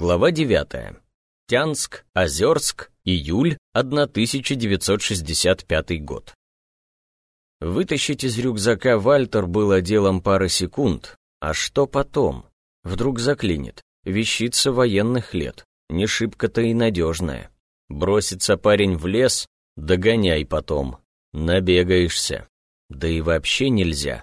Глава 9. Тянск, Озерск, июль 1965 год. Вытащить из рюкзака Вальтер было делом пары секунд, а что потом? Вдруг заклинит. Вещица военных лет, не шибко-то и надежная. Бросится парень в лес, догоняй потом. Набегаешься. Да и вообще нельзя.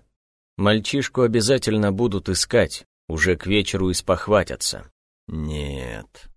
Мальчишку обязательно будут искать, уже к вечеру испохватятся. Нет.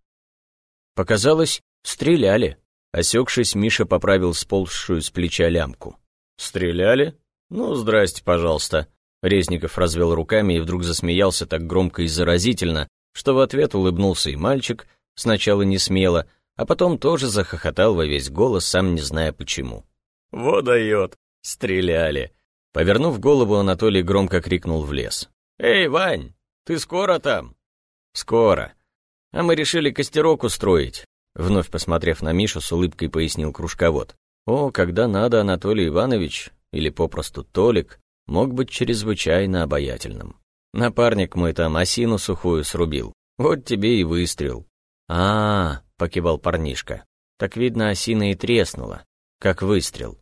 Показалось, стреляли. Осекшись, Миша поправил сползшую с плеча лямку. «Стреляли? Ну, здрасте, пожалуйста». Резников развел руками и вдруг засмеялся так громко и заразительно, что в ответ улыбнулся и мальчик, сначала не смело, а потом тоже захохотал во весь голос, сам не зная почему. «Во дает! Стреляли!» Повернув голову, Анатолий громко крикнул в лес. «Эй, Вань, ты скоро там?» «Скоро. А мы решили костерок устроить», — вновь посмотрев на Мишу, с улыбкой пояснил кружковод. «О, когда надо, Анатолий Иванович, или попросту Толик, мог быть чрезвычайно обаятельным. Напарник мой там осину сухую срубил. Вот тебе и выстрел». «А, -а, -а покивал парнишка. «Так видно, осина и треснула, как выстрел».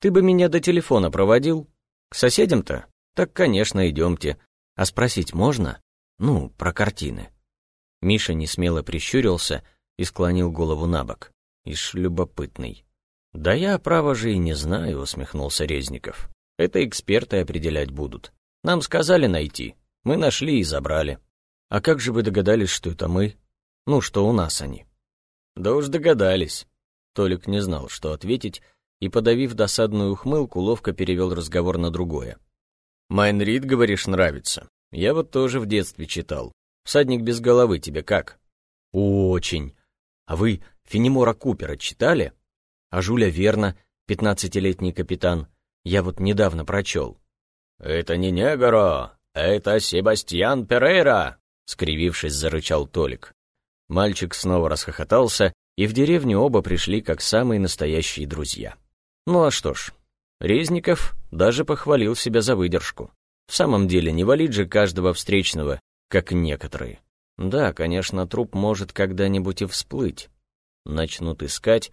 «Ты бы меня до телефона проводил? К соседям-то? Так, конечно, идемте. А спросить можно? Ну, про картины». Миша несмело прищурился и склонил голову на бок. Ишь, любопытный. «Да я, право же, и не знаю», — усмехнулся Резников. «Это эксперты определять будут. Нам сказали найти. Мы нашли и забрали». «А как же вы догадались, что это мы? Ну, что у нас они?» «Да уж догадались». Толик не знал, что ответить, и, подавив досадную ухмылку, ловко перевел разговор на другое. «Майнрид, говоришь, нравится. Я вот тоже в детстве читал. Всадник без головы тебе как? Очень. А вы Фенемора Купера читали? А Жуля Верна, пятнадцатилетний капитан, я вот недавно прочел. Это не Негоро, это Себастьян Перейра, скривившись, зарычал Толик. Мальчик снова расхохотался, и в деревню оба пришли как самые настоящие друзья. Ну а что ж, Резников даже похвалил себя за выдержку. В самом деле, не валить же каждого встречного как некоторые. Да, конечно, труп может когда-нибудь и всплыть. Начнут искать,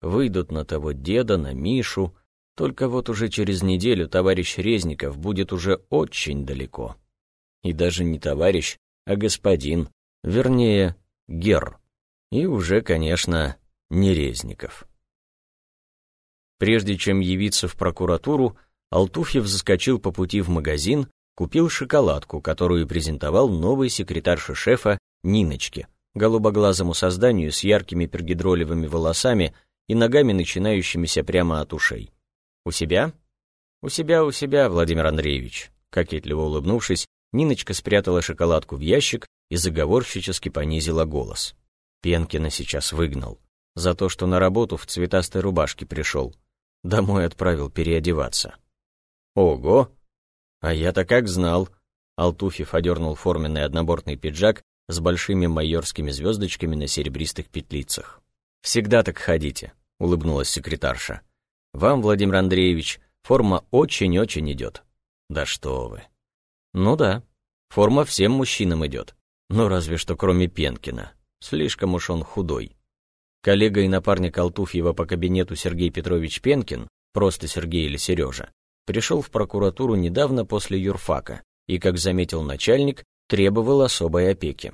выйдут на того деда, на Мишу, только вот уже через неделю товарищ Резников будет уже очень далеко. И даже не товарищ, а господин, вернее, гер. И уже, конечно, не Резников. Прежде чем явиться в прокуратуру, Алтуфьев заскочил по пути в магазин Купил шоколадку, которую презентовал новый секретарша шефа Ниночке, голубоглазому созданию с яркими пергидролевыми волосами и ногами, начинающимися прямо от ушей. «У себя?» «У себя, у себя, Владимир Андреевич», кокетливо улыбнувшись, Ниночка спрятала шоколадку в ящик и заговорщически понизила голос. Пенкина сейчас выгнал. За то, что на работу в цветастой рубашке пришел. Домой отправил переодеваться. «Ого!» «А я-то как знал!» Алтуфьев одернул форменный однобортный пиджак с большими майорскими звездочками на серебристых петлицах. «Всегда так ходите», — улыбнулась секретарша. «Вам, Владимир Андреевич, форма очень-очень идет». «Да что вы!» «Ну да, форма всем мужчинам идет. Ну разве что кроме Пенкина. Слишком уж он худой». Коллега и напарник Алтуфьева по кабинету Сергей Петрович Пенкин, просто Сергей или Сережа, пришел в прокуратуру недавно после юрфака и, как заметил начальник, требовал особой опеки.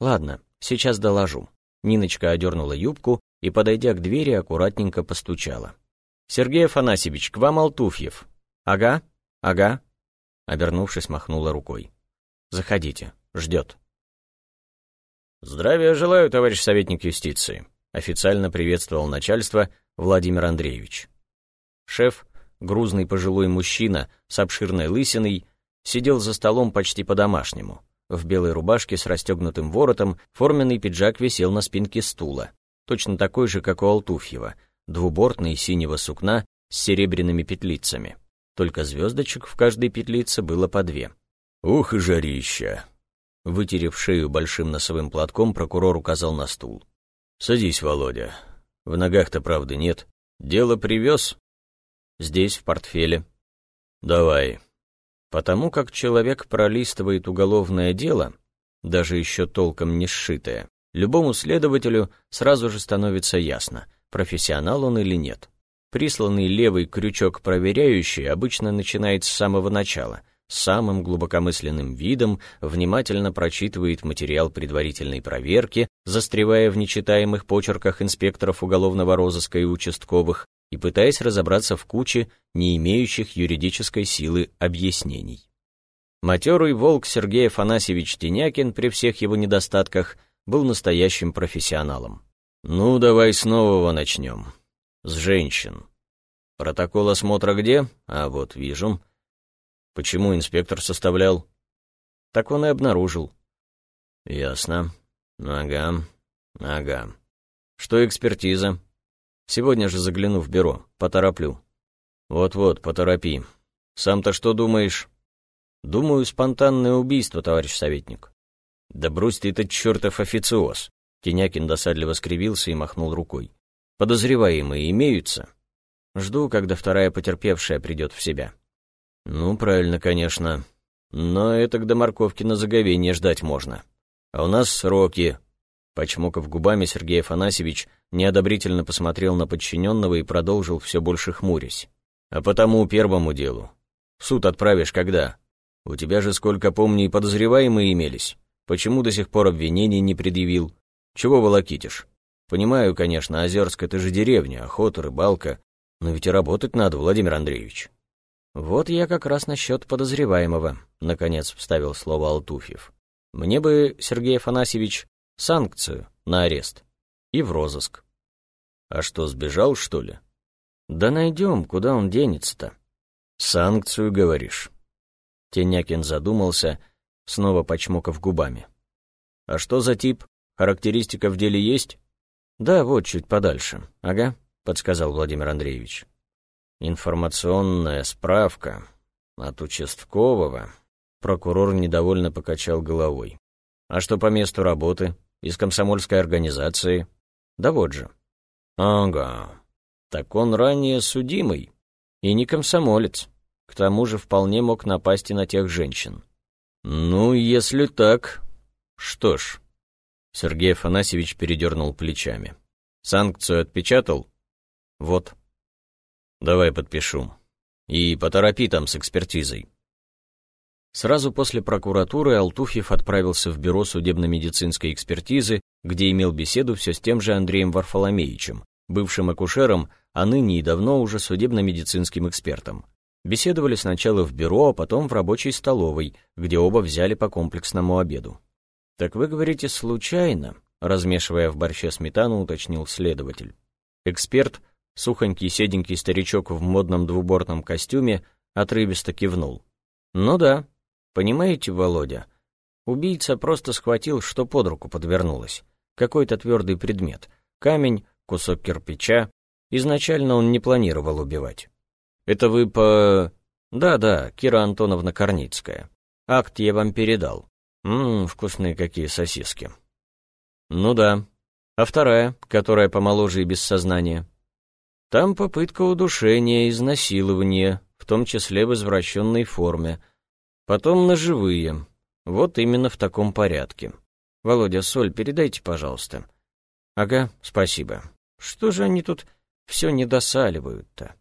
«Ладно, сейчас доложу». Ниночка одернула юбку и, подойдя к двери, аккуратненько постучала. «Сергей Афанасьевич, к вам Алтуфьев». «Ага, ага». Обернувшись, махнула рукой. «Заходите, ждет». «Здравия желаю, товарищ советник юстиции», официально приветствовал начальство Владимир Андреевич. Шеф грузный пожилой мужчина с обширной лысиной, сидел за столом почти по-домашнему. В белой рубашке с расстегнутым воротом форменный пиджак висел на спинке стула, точно такой же, как у Алтуфьева, двубортный синего сукна с серебряными петлицами. Только звездочек в каждой петлице было по две. «Ух и жарища!» Вытерев шею большим носовым платком, прокурор указал на стул. «Садись, Володя. В ногах-то правды нет. Дело привез, Здесь, в портфеле. Давай. Потому как человек пролистывает уголовное дело, даже еще толком не сшитое, любому следователю сразу же становится ясно, профессионал он или нет. Присланный левый крючок проверяющий обычно начинает с самого начала, с самым глубокомысленным видом, внимательно прочитывает материал предварительной проверки, застревая в нечитаемых почерках инспекторов уголовного розыска и участковых, и пытаясь разобраться в куче не имеющих юридической силы объяснений. Матерый волк Сергей Афанасьевич Тенякин при всех его недостатках был настоящим профессионалом. «Ну, давай с нового начнем. С женщин. Протокол осмотра где? А вот вижу. Почему инспектор составлял?» Так он и обнаружил. «Ясно. Ага, ага. Что экспертиза?» Сегодня же загляну в бюро, потороплю. Вот-вот, поторопи. Сам-то что думаешь? Думаю, спонтанное убийство, товарищ советник. Да брось ты этот чертов официоз. Тенякин досадливо скривился и махнул рукой. Подозреваемые имеются? Жду, когда вторая потерпевшая придет в себя. Ну, правильно, конечно. Но это до морковки на заговение ждать можно. А у нас сроки. Почмокав губами, Сергей Афанасьевич неодобрительно посмотрел на подчиненного и продолжил все больше хмурясь. «А потому первому делу. В суд отправишь когда? У тебя же, сколько помню, и подозреваемые имелись. Почему до сих пор обвинений не предъявил? Чего волокитишь? Понимаю, конечно, Озерск — это же деревня, охота, рыбалка. Но ведь и работать надо, Владимир Андреевич». «Вот я как раз насчет подозреваемого», — наконец вставил слово Алтуфьев. «Мне бы, Сергей Афанасьевич, санкцию на арест и в розыск. А что, сбежал, что ли? Да найдем, куда он денется-то. Санкцию, говоришь? Тенякин задумался, снова почмокав губами. А что за тип? Характеристика в деле есть? Да, вот чуть подальше. Ага, подсказал Владимир Андреевич. Информационная справка от участкового. Прокурор недовольно покачал головой. А что по месту работы? Из комсомольской организации? Да вот же. Ага. Так он ранее судимый. И не комсомолец. К тому же вполне мог напасть и на тех женщин. Ну, если так... Что ж... Сергей Афанасьевич передернул плечами. Санкцию отпечатал? Вот. Давай подпишу. И поторопи там с экспертизой. Сразу после прокуратуры Алтуфьев отправился в бюро судебно-медицинской экспертизы, где имел беседу все с тем же Андреем Варфоломеевичем, бывшим акушером, а ныне и давно уже судебно-медицинским экспертом. Беседовали сначала в бюро, а потом в рабочей столовой, где оба взяли по комплексному обеду. «Так вы говорите, случайно?» размешивая в борще сметану, уточнил следователь. Эксперт, сухонький седенький старичок в модном двубортном костюме, отрывисто кивнул. «Ну да, Понимаете, Володя, убийца просто схватил, что под руку подвернулось. Какой-то твердый предмет. Камень, кусок кирпича. Изначально он не планировал убивать. Это вы по... Да-да, Кира Антоновна Корницкая. Акт я вам передал. Ммм, вкусные какие сосиски. Ну да. А вторая, которая помоложе и без сознания? Там попытка удушения, изнасилования, в том числе в извращенной форме — Потом ножевые. Вот именно в таком порядке. Володя, соль передайте, пожалуйста. Ага, спасибо. Что же они тут все недосаливают-то?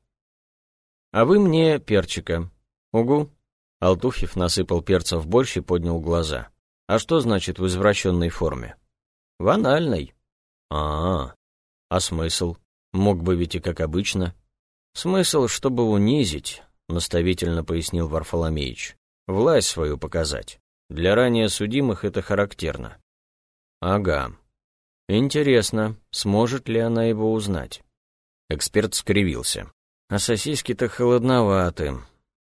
А вы мне перчика. Угу. Алтуфьев насыпал перца в борщ и поднял глаза. А что значит в извращенной форме? В анальной. А, -а, а А смысл? Мог бы ведь и как обычно. Смысл, чтобы унизить, наставительно пояснил Варфоломеич власть свою показать. Для ранее судимых это характерно. Ага. Интересно, сможет ли она его узнать? Эксперт скривился. А сосиски-то холодноваты.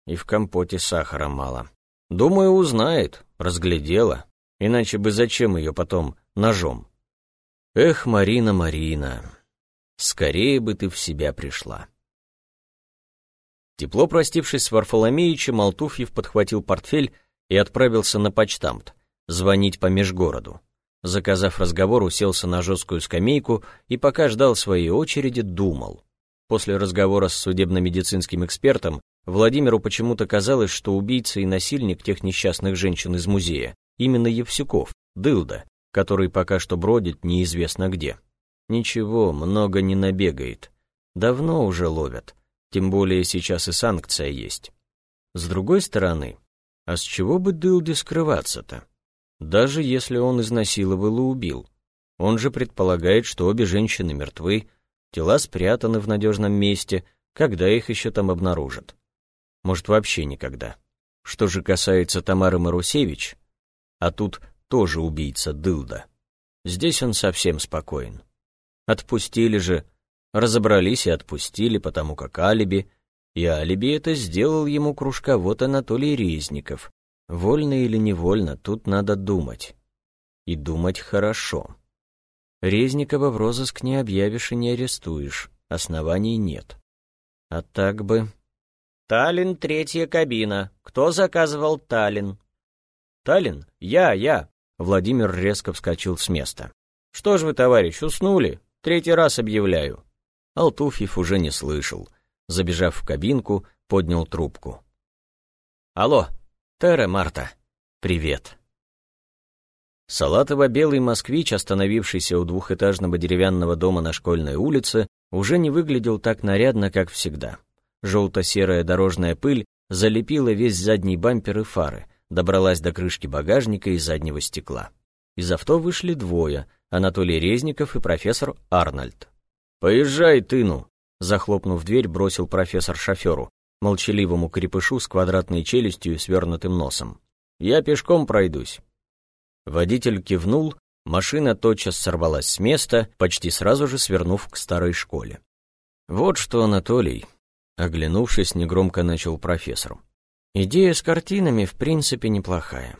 И в компоте сахара мало. Думаю, узнает, разглядела. Иначе бы зачем ее потом ножом? Эх, Марина, Марина, скорее бы ты в себя пришла. Тепло простившись с Варфоломеичем, Алтуфьев подхватил портфель и отправился на почтамт, звонить по межгороду. Заказав разговор, уселся на жесткую скамейку и пока ждал своей очереди, думал. После разговора с судебно-медицинским экспертом Владимиру почему-то казалось, что убийца и насильник тех несчастных женщин из музея именно Евсюков, дылда, который пока что бродит неизвестно где. Ничего, много не набегает. Давно уже ловят, тем более сейчас и санкция есть. С другой стороны, а с чего бы дылде скрываться-то? Даже если он изнасиловал и убил. Он же предполагает, что обе женщины мертвы, тела спрятаны в надежном месте, когда их еще там обнаружат. Может, вообще никогда. Что же касается Тамары Марусевич, а тут тоже убийца Дылда, здесь он совсем спокоен. Отпустили же, разобрались и отпустили, потому как алиби, и алиби это сделал ему кружковод Анатолий Резников. Вольно или невольно, тут надо думать. И думать хорошо. Резникова в розыск не объявишь и не арестуешь, оснований нет. А так бы... «Таллин, третья кабина. Кто заказывал Таллин?» «Таллин? Я, я!» Владимир резко вскочил с места. «Что ж вы, товарищ, уснули? Третий раз объявляю». Алтуфьев уже не слышал. Забежав в кабинку, поднял трубку. «Алло, Терра Марта, привет». Салатово-белый москвич, остановившийся у двухэтажного деревянного дома на школьной улице, уже не выглядел так нарядно, как всегда. Желто-серая дорожная пыль залепила весь задний бампер и фары, добралась до крышки багажника и заднего стекла. Из авто вышли двое, Анатолий Резников и профессор Арнольд. «Поезжай, тыну!» Захлопнув дверь, бросил профессор шоферу, молчаливому крепышу с квадратной челюстью и свернутым носом. «Я пешком пройдусь». Водитель кивнул, машина тотчас сорвалась с места, почти сразу же свернув к старой школе. «Вот что, Анатолий», — оглянувшись, негромко начал профессор. «Идея с картинами в принципе неплохая.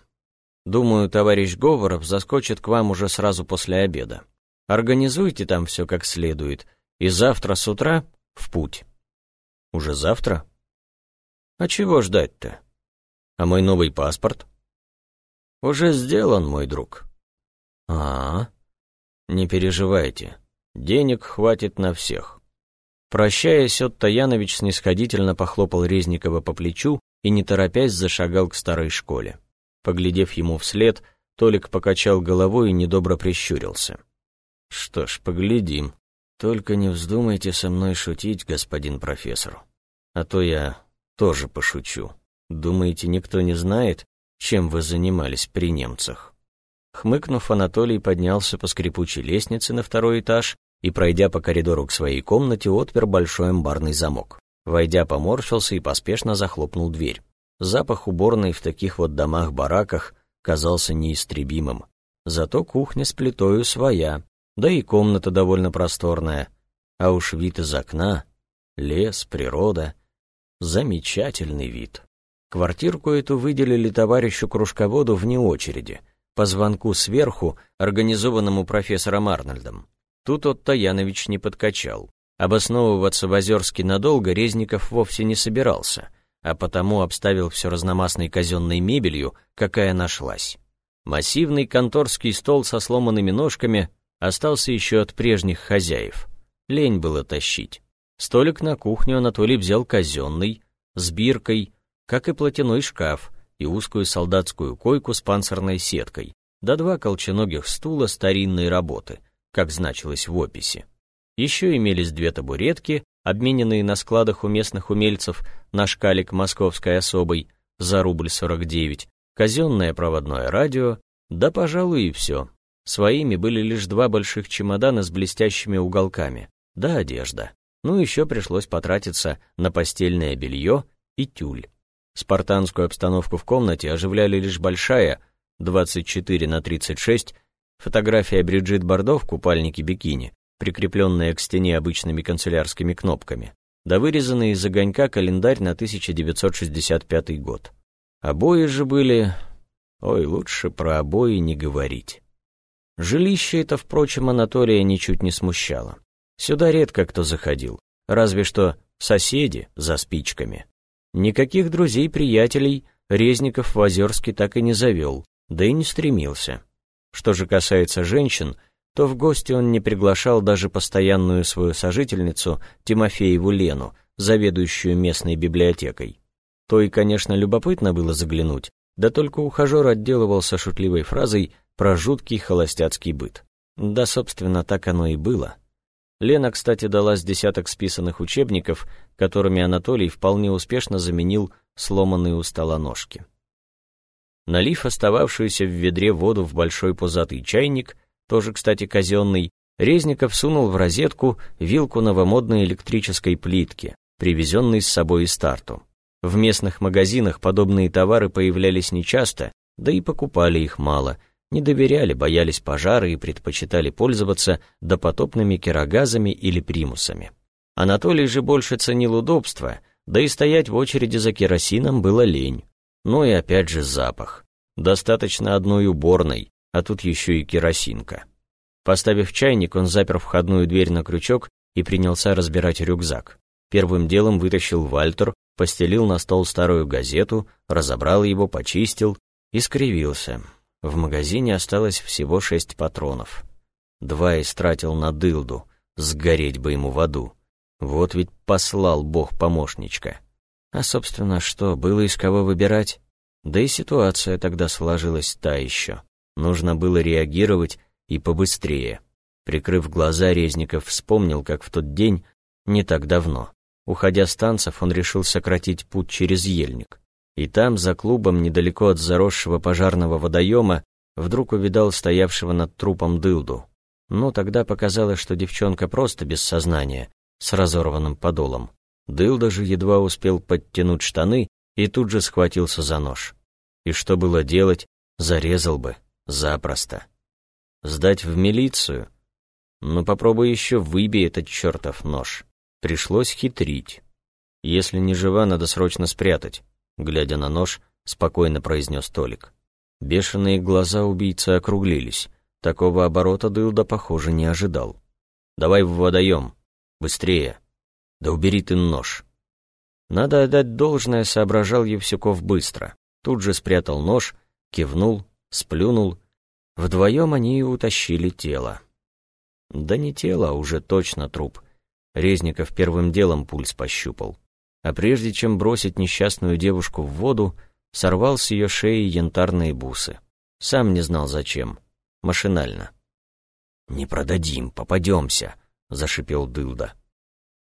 Думаю, товарищ Говоров заскочит к вам уже сразу после обеда. Организуйте там все как следует, и завтра с утра в путь». «Уже завтра?» «А чего ждать-то? А мой новый паспорт?» «Уже сделан, мой друг». А, -а, а Не переживайте, денег хватит на всех». Прощаясь, Отто Янович снисходительно похлопал Резникова по плечу и, не торопясь, зашагал к старой школе. Поглядев ему вслед, Толик покачал головой и недобро прищурился. «Что ж, поглядим. Только не вздумайте со мной шутить, господин профессор. А то я тоже пошучу. Думаете, никто не знает, чем вы занимались при немцах?» Хмыкнув, Анатолий поднялся по скрипучей лестнице на второй этаж и, пройдя по коридору к своей комнате, отпер большой амбарный замок. Войдя, поморщился и поспешно захлопнул дверь. Запах уборной в таких вот домах-бараках казался неистребимым. Зато кухня с плитою своя, да и комната довольно просторная. А уж вид из окна, лес, природа. Замечательный вид. Квартирку эту выделили товарищу кружководу вне очереди, по звонку сверху, организованному профессором Арнольдом. Тут Отто Янович не подкачал. Обосновываться в Озерске надолго Резников вовсе не собирался, а потому обставил все разномастной казенной мебелью, какая нашлась. Массивный конторский стол со сломанными ножками остался еще от прежних хозяев. Лень было тащить. Столик на кухню Анатолий взял казенный, с биркой, как и платяной шкаф и узкую солдатскую койку с панцирной сеткой, да два колченогих стула старинной работы, как значилось в описи. Еще имелись две табуретки, обмененные на складах у местных умельцев на шкалик московской особой за рубль 49, казенное проводное радио, да, пожалуй, и все. Своими были лишь два больших чемодана с блестящими уголками, да одежда. Ну, еще пришлось потратиться на постельное белье и тюль. Спартанскую обстановку в комнате оживляли лишь большая, 24 на 36, фотография Бриджит Бардо в купальнике бикини, прикрепленная к стене обычными канцелярскими кнопками, да вырезанный из огонька календарь на 1965 год. Обои же были... Ой, лучше про обои не говорить. Жилище это, впрочем, Анатолия ничуть не смущало. Сюда редко кто заходил, разве что соседи за спичками. Никаких друзей-приятелей Резников в Озерске так и не завел, да и не стремился. Что же касается женщин, то в гости он не приглашал даже постоянную свою сожительницу Тимофееву Лену, заведующую местной библиотекой. То и, конечно, любопытно было заглянуть, да только ухажер отделывался шутливой фразой про жуткий холостяцкий быт. Да, собственно, так оно и было. Лена, кстати, дала с десяток списанных учебников, которыми Анатолий вполне успешно заменил сломанные у стола ножки. Налив остававшуюся в ведре воду в большой пузатый чайник, тоже, кстати, казенный, Резников сунул в розетку вилку новомодной электрической плитки, привезенной с собой из старту. В местных магазинах подобные товары появлялись нечасто, да и покупали их мало, не доверяли, боялись пожара и предпочитали пользоваться допотопными керогазами или примусами. Анатолий же больше ценил удобство, да и стоять в очереди за керосином было лень. Ну и опять же запах. Достаточно одной уборной, а тут еще и керосинка. Поставив чайник, он запер входную дверь на крючок и принялся разбирать рюкзак. Первым делом вытащил Вальтер, постелил на стол старую газету, разобрал его, почистил и скривился. В магазине осталось всего шесть патронов. Два истратил на дылду, сгореть бы ему в аду. Вот ведь послал бог-помощничка. А, собственно, что, было из кого выбирать? Да и ситуация тогда сложилась та еще. Нужно было реагировать и побыстрее. Прикрыв глаза, Резников вспомнил, как в тот день, не так давно, уходя с танцев, он решил сократить путь через ельник. И там, за клубом, недалеко от заросшего пожарного водоема, вдруг увидал стоявшего над трупом дылду. Но тогда показалось, что девчонка просто без сознания, с разорванным подолом. Дылда же едва успел подтянуть штаны и тут же схватился за нож. И что было делать, зарезал бы, запросто. Сдать в милицию? Ну попробуй еще выбей этот чертов нож. Пришлось хитрить. Если не жива, надо срочно спрятать глядя на нож, спокойно произнес Толик. Бешеные глаза убийцы округлились. Такого оборота Дылда, похоже, не ожидал. «Давай в водоем. Быстрее. Да убери ты нож». Надо отдать должное, соображал Евсюков быстро. Тут же спрятал нож, кивнул, сплюнул. Вдвоем они и утащили тело. Да не тело, а уже точно труп. Резников первым делом пульс пощупал а прежде чем бросить несчастную девушку в воду, сорвал с ее шеи янтарные бусы. Сам не знал зачем. Машинально. «Не продадим, попадемся», — зашипел Дылда.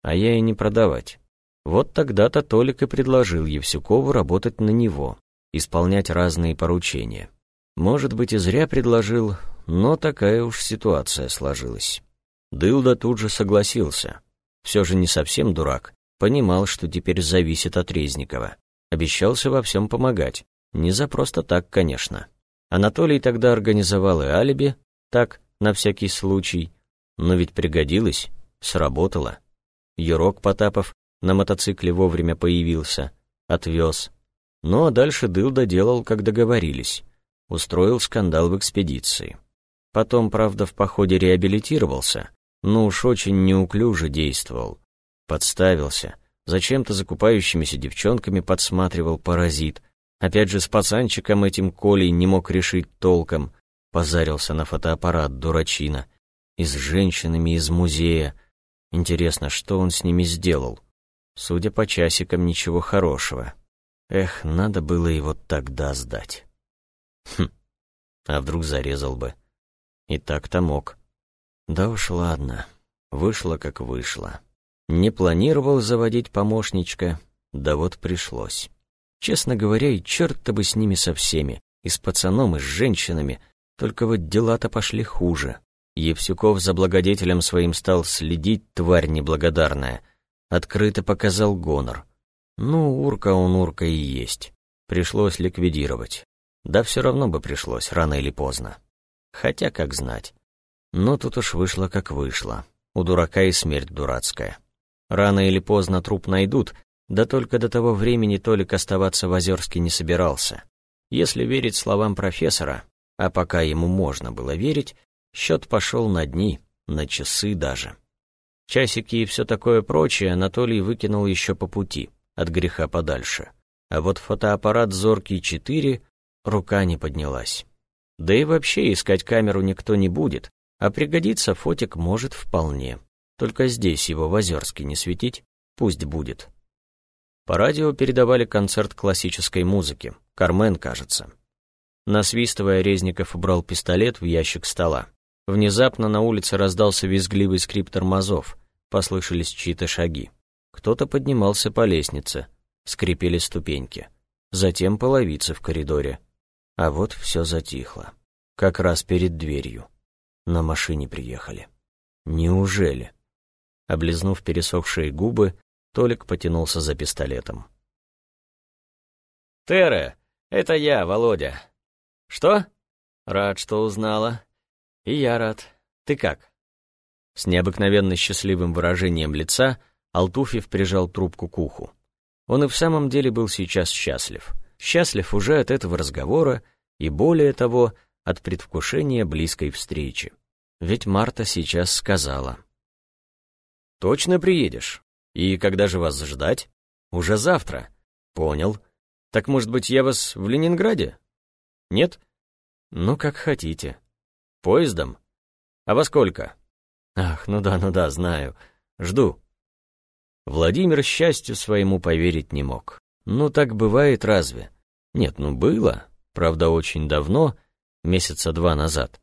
А я и не продавать. Вот тогда-то Толик и предложил Евсюкову работать на него, исполнять разные поручения. Может быть, и зря предложил, но такая уж ситуация сложилась. Дылда тут же согласился. Все же не совсем дурак, Понимал, что теперь зависит от Резникова. Обещался во всем помогать. Не за просто так, конечно. Анатолий тогда организовал и алиби, так, на всякий случай. Но ведь пригодилось, сработало. Юрок Потапов на мотоцикле вовремя появился, отвез. Ну а дальше Дыл доделал, как договорились. Устроил скандал в экспедиции. Потом, правда, в походе реабилитировался, но уж очень неуклюже действовал. Подставился. Зачем-то закупающимися девчонками подсматривал паразит. Опять же, с пацанчиком этим Колей не мог решить толком. Позарился на фотоаппарат дурачина. И с женщинами из музея. Интересно, что он с ними сделал? Судя по часикам, ничего хорошего. Эх, надо было его тогда сдать. Хм, а вдруг зарезал бы? И так-то мог. Да уж ладно, вышло как вышло. Не планировал заводить помощничка, да вот пришлось. Честно говоря, и черт-то бы с ними со всеми, и с пацаном, и с женщинами, только вот дела-то пошли хуже. Евсюков за благодетелем своим стал следить, тварь неблагодарная. Открыто показал гонор. Ну, урка он урка и есть. Пришлось ликвидировать. Да все равно бы пришлось, рано или поздно. Хотя, как знать. Но тут уж вышло, как вышло. У дурака и смерть дурацкая. Рано или поздно труп найдут, да только до того времени Толик оставаться в Озерске не собирался. Если верить словам профессора, а пока ему можно было верить, счет пошел на дни, на часы даже. Часики и все такое прочее Анатолий выкинул еще по пути, от греха подальше. А вот фотоаппарат «Зоркий-4» рука не поднялась. Да и вообще искать камеру никто не будет, а пригодиться фотик может вполне. Только здесь его в Озерске не светить, пусть будет. По радио передавали концерт классической музыки, Кармен, кажется. Насвистывая, Резников убрал пистолет в ящик стола. Внезапно на улице раздался визгливый скрип тормозов, послышались чьи-то шаги. Кто-то поднимался по лестнице, скрипели ступеньки. Затем половицы в коридоре. А вот все затихло. Как раз перед дверью. На машине приехали. Неужели? Облизнув пересохшие губы, Толик потянулся за пистолетом. «Тере, это я, Володя». «Что?» «Рад, что узнала». «И я рад. Ты как?» С необыкновенно счастливым выражением лица Алтуфьев прижал трубку к уху. Он и в самом деле был сейчас счастлив. Счастлив уже от этого разговора и, более того, от предвкушения близкой встречи. Ведь Марта сейчас сказала. «Точно приедешь? И когда же вас ждать? Уже завтра. Понял. Так, может быть, я вас в Ленинграде? Нет? Ну, как хотите. Поездом? А во сколько? Ах, ну да, ну да, знаю. Жду. Владимир счастью своему поверить не мог. Ну, так бывает разве? Нет, ну было. Правда, очень давно, месяца два назад.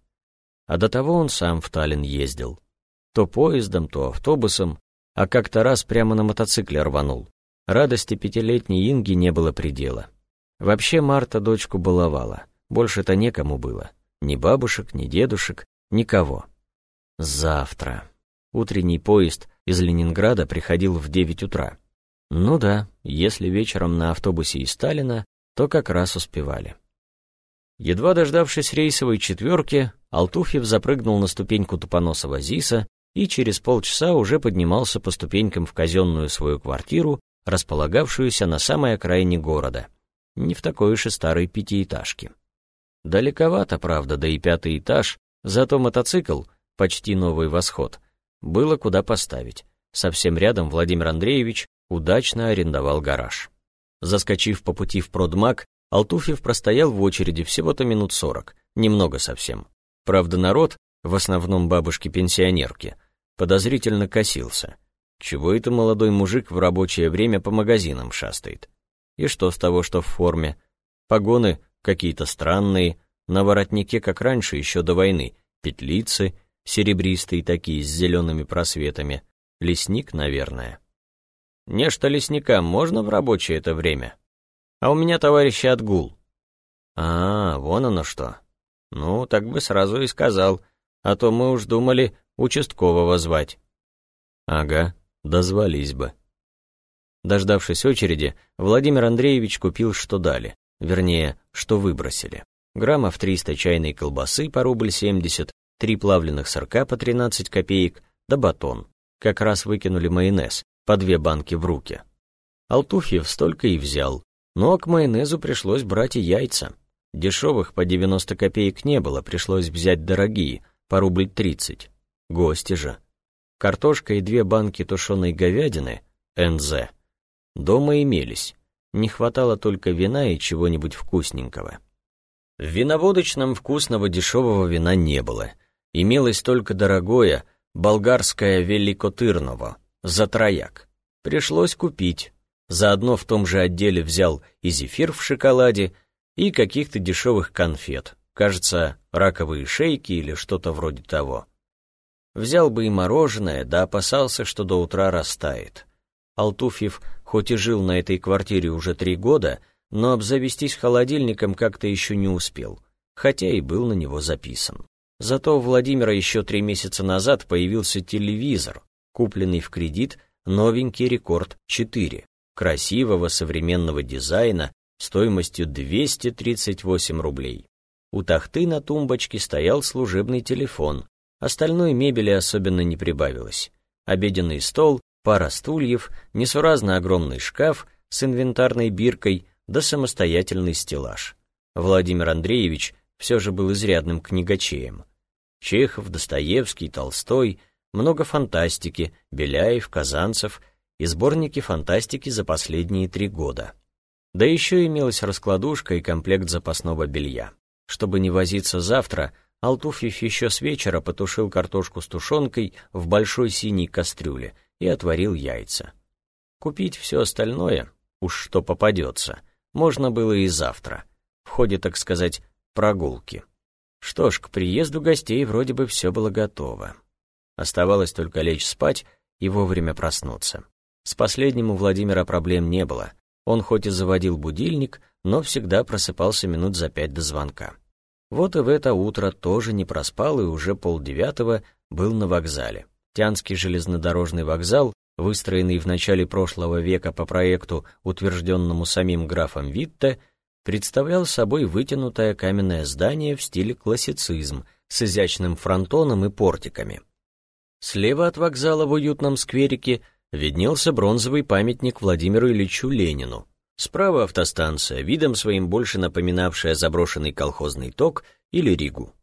А до того он сам в Таллин ездил. То поездом, то автобусом, а как-то раз прямо на мотоцикле рванул. Радости пятилетней Инги не было предела. Вообще Марта дочку баловала. Больше-то некому было. Ни бабушек, ни дедушек, никого. Завтра. Утренний поезд из Ленинграда приходил в девять утра. Ну да, если вечером на автобусе из Сталина, то как раз успевали. Едва дождавшись рейсовой четверки, Алтуфьев запрыгнул на ступеньку тупоносого ЗИСа и через полчаса уже поднимался по ступенькам в казенную свою квартиру, располагавшуюся на самой окраине города, не в такой уж и старой пятиэтажке. Далековато, правда, да и пятый этаж, зато мотоцикл, почти новый восход, было куда поставить. Совсем рядом Владимир Андреевич удачно арендовал гараж. Заскочив по пути в продмаг, Алтуфьев простоял в очереди всего-то минут сорок, немного совсем. Правда, народ, в основном бабушки-пенсионерки, подозрительно косился. Чего это молодой мужик в рабочее время по магазинам шастает? И что с того, что в форме? Погоны какие-то странные, на воротнике, как раньше, еще до войны, петлицы, серебристые такие, с зелеными просветами. Лесник, наверное. Нечто лесникам можно в рабочее это время? А у меня товарищи отгул. А, вон оно что. Ну, так бы сразу и сказал, а то мы уж думали участкового звать. Ага, дозвались бы. Дождавшись очереди, Владимир Андреевич купил, что дали, вернее, что выбросили. Граммов 300 чайной колбасы по рубль 70, три плавленных сырка по 13 копеек, да батон. Как раз выкинули майонез, по две банки в руки. Алтуфьев столько и взял, но к майонезу пришлось брать и яйца. Дешевых по 90 копеек не было, пришлось взять дорогие, по рубль 30. Гости же. Картошка и две банки тушеной говядины, НЗ, дома имелись. Не хватало только вина и чего-нибудь вкусненького. В виноводочном вкусного дешевого вина не было. Имелось только дорогое, болгарское великотырново, за трояк. Пришлось купить. Заодно в том же отделе взял и зефир в шоколаде, и каких-то дешевых конфет. Кажется, раковые шейки или что-то вроде того. Взял бы и мороженое, да опасался, что до утра растает. Алтуфьев хоть и жил на этой квартире уже три года, но обзавестись холодильником как-то еще не успел, хотя и был на него записан. Зато у Владимира еще три месяца назад появился телевизор, купленный в кредит новенький «Рекорд 4», красивого современного дизайна стоимостью 238 рублей. У тахты на тумбочке стоял служебный телефон, остальной мебели особенно не прибавилось. Обеденный стол, пара стульев, несуразно огромный шкаф с инвентарной биркой да самостоятельный стеллаж. Владимир Андреевич все же был изрядным книгачеем. Чехов, Достоевский, Толстой, много фантастики, Беляев, Казанцев и сборники фантастики за последние три года. Да еще имелась раскладушка и комплект запасного белья. Чтобы не возиться завтра, Алтуфьев еще с вечера потушил картошку с тушенкой в большой синей кастрюле и отварил яйца. Купить все остальное, уж что попадется, можно было и завтра, в ходе, так сказать, прогулки. Что ж, к приезду гостей вроде бы все было готово. Оставалось только лечь спать и вовремя проснуться. С последним у Владимира проблем не было. Он хоть и заводил будильник, но всегда просыпался минут за пять до звонка. Вот и в это утро тоже не проспал и уже полдевятого был на вокзале. Тянский железнодорожный вокзал, выстроенный в начале прошлого века по проекту, утвержденному самим графом Витте, представлял собой вытянутое каменное здание в стиле классицизм с изящным фронтоном и портиками. Слева от вокзала в уютном скверике виднелся бронзовый памятник Владимиру Ильичу Ленину. Справа автостанция, видом своим больше напоминавшая заброшенный колхозный ток или Ригу.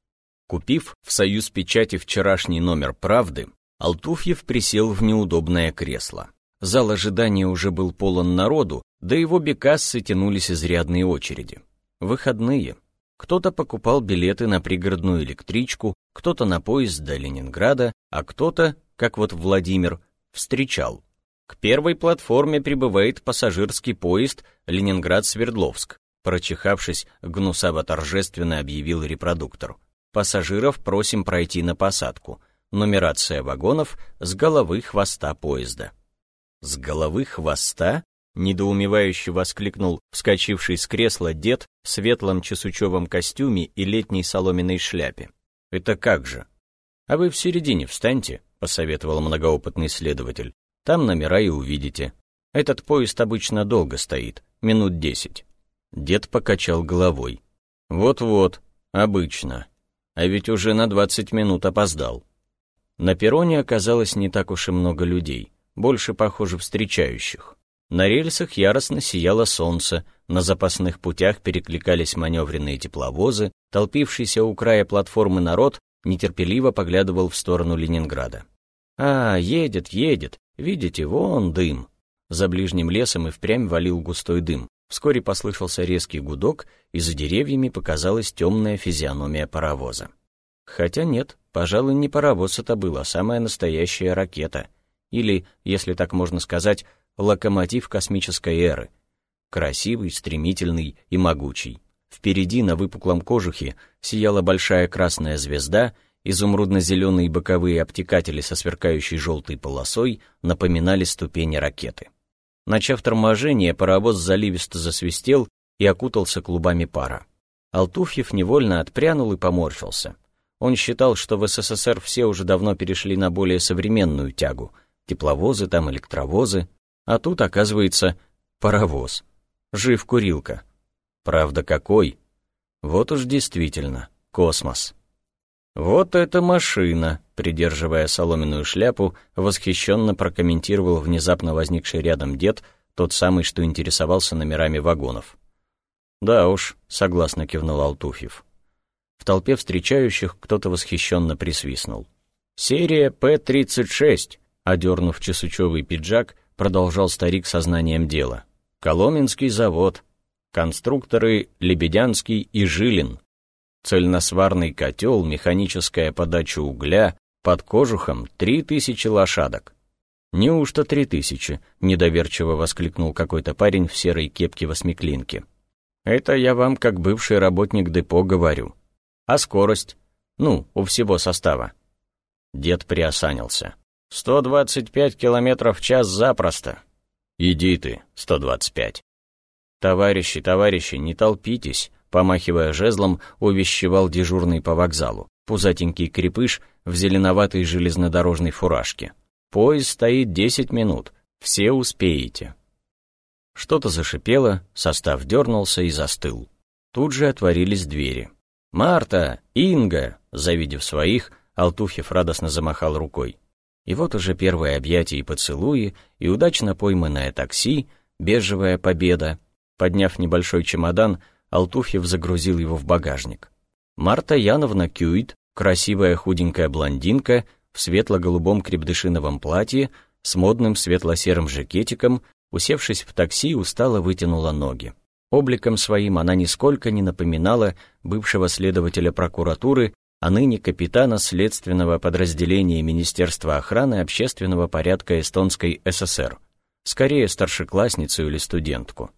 Купив в «Союз печати» вчерашний номер «Правды», Алтуфьев присел в неудобное кресло. Зал ожидания уже был полон народу, да и в обе кассы тянулись изрядные очереди. Выходные. Кто-то покупал билеты на пригородную электричку, кто-то на поезд до Ленинграда, а кто-то, как вот Владимир, встречал. К первой платформе прибывает пассажирский поезд Ленинград-Свердловск. Прочихавшись, гнусаво-торжественно объявил репродуктор. Пассажиров просим пройти на посадку. Нумерация вагонов с головы хвоста поезда. С головы хвоста? Недоумевающе воскликнул вскочивший с кресла дед в светлом чесучевом костюме и летней соломенной шляпе. «Это как же?» «А вы в середине встаньте», — посоветовал многоопытный следователь. «Там номера и увидите. Этот поезд обычно долго стоит, минут десять». Дед покачал головой. «Вот-вот, обычно. А ведь уже на двадцать минут опоздал». На перроне оказалось не так уж и много людей, больше, похоже, встречающих. На рельсах яростно сияло солнце, на запасных путях перекликались маневренные тепловозы, толпившийся у края платформы народ нетерпеливо поглядывал в сторону Ленинграда. «А, едет, едет, видите, вон дым!» За ближним лесом и впрямь валил густой дым. Вскоре послышался резкий гудок, и за деревьями показалась темная физиономия паровоза. Хотя нет, пожалуй, не паровоз это был, а самая настоящая ракета. Или, если так можно сказать, локомотив космической эры. Красивый, стремительный и могучий. Впереди на выпуклом кожухе сияла большая красная звезда, изумрудно-зеленые боковые обтекатели со сверкающей желтой полосой напоминали ступени ракеты. Начав торможение, паровоз заливисто засвистел и окутался клубами пара. Алтуфьев невольно отпрянул и поморщился. Он считал, что в СССР все уже давно перешли на более современную тягу. Тепловозы там, электровозы. А тут, оказывается, паровоз. Жив курилка. Правда, какой? Вот уж действительно, космос. «Вот эта машина», — придерживая соломенную шляпу, восхищенно прокомментировал внезапно возникший рядом дед, тот самый, что интересовался номерами вагонов. «Да уж», — согласно кивнул Алтуфьев. В толпе встречающих кто-то восхищенно присвистнул. «Серия П-36», — одернув чесучевый пиджак, продолжал старик сознанием дела. Коломенский завод, конструкторы Лебедянский и Жилин, цельносварный котел, механическая подача угля, под кожухом три тысячи лошадок. «Неужто три тысячи?» — недоверчиво воскликнул какой-то парень в серой кепке восьмиклинки. «Это я вам, как бывший работник депо, говорю. А скорость? Ну, у всего состава». Дед приосанился. «Сто двадцать пять километров в час запросто». «Иди ты, сто двадцать пять». «Товарищи, товарищи, не толпитесь», помахивая жезлом, увещевал дежурный по вокзалу, пузатенький крепыш в зеленоватой железнодорожной фуражке. «Поезд стоит десять минут, все успеете». Что-то зашипело, состав дернулся и застыл. Тут же отворились двери. «Марта! Инга!» Завидев своих, Алтуфьев радостно замахал рукой. И вот уже первые объятия и поцелуи, и удачно пойманное такси, бежевая победа. Подняв небольшой чемодан, Алтуфьев загрузил его в багажник. Марта Яновна Кюит, красивая худенькая блондинка в светло-голубом крепдышиновом платье с модным светло-серым жакетиком, усевшись в такси, устало вытянула ноги. Обликом своим она нисколько не напоминала бывшего следователя прокуратуры а ныне капитана следственного подразделения Министерства охраны общественного порядка Эстонской ССР, скорее старшеклассницу или студентку.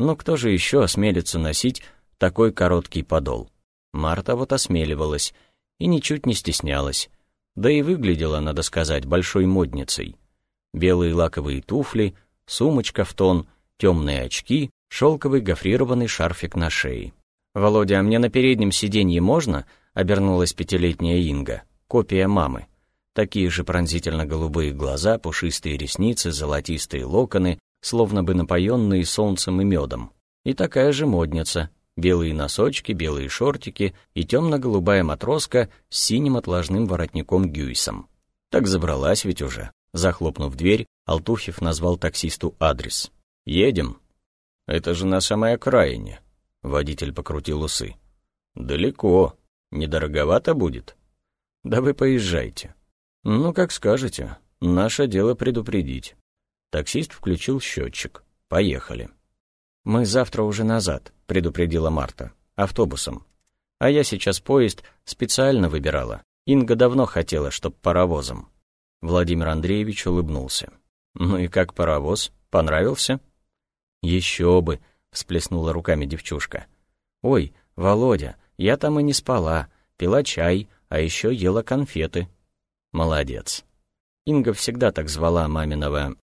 Но кто же еще осмелится носить такой короткий подол? Марта вот осмеливалась и ничуть не стеснялась. Да и выглядела, надо сказать, большой модницей. Белые лаковые туфли, сумочка в тон, темные очки, шелковый гофрированный шарфик на шее. «Володя, а мне на переднем сиденье можно?» — обернулась пятилетняя Инга, копия мамы. Такие же пронзительно-голубые глаза, пушистые ресницы, золотистые локоны, словно бы напоенные солнцем и медом. И такая же модница, белые носочки, белые шортики и темно-голубая матроска с синим отложным воротником Гюйсом. Так забралась ведь уже. Захлопнув дверь, Алтуфьев назвал таксисту адрес. «Едем». «Это же на самой окраине», — водитель покрутил усы. «Далеко. Недороговато будет?» «Да вы поезжайте». «Ну, как скажете. Наше дело предупредить». Таксист включил счетчик. «Поехали». «Мы завтра уже назад», — предупредила Марта. «Автобусом. А я сейчас поезд специально выбирала. Инга давно хотела, чтоб паровозом». Владимир Андреевич улыбнулся. «Ну и как паровоз? Понравился?» «Еще бы!» — всплеснула руками девчушка. «Ой, Володя, я там и не спала, пила чай, а еще ела конфеты». «Молодец». Инга всегда так звала маминого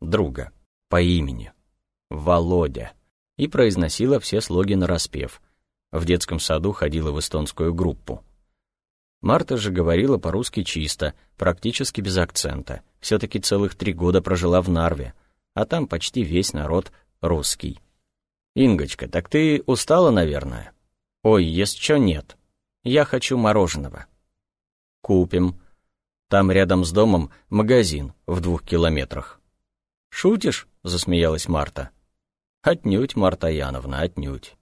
друга по имени. Володя. И произносила все слоги нараспев. В детском саду ходила в эстонскую группу. Марта же говорила по-русски чисто, практически без акцента. Все-таки целых три года прожила в Нарве, а там почти весь народ русский. «Ингочка, так ты устала, наверное?» «Ой, есть что нет. Я хочу мороженого». «Купим. Там рядом с домом магазин в двух километрах». «Шутишь?» — засмеялась Марта. «Отнюдь, Марта Яновна, отнюдь».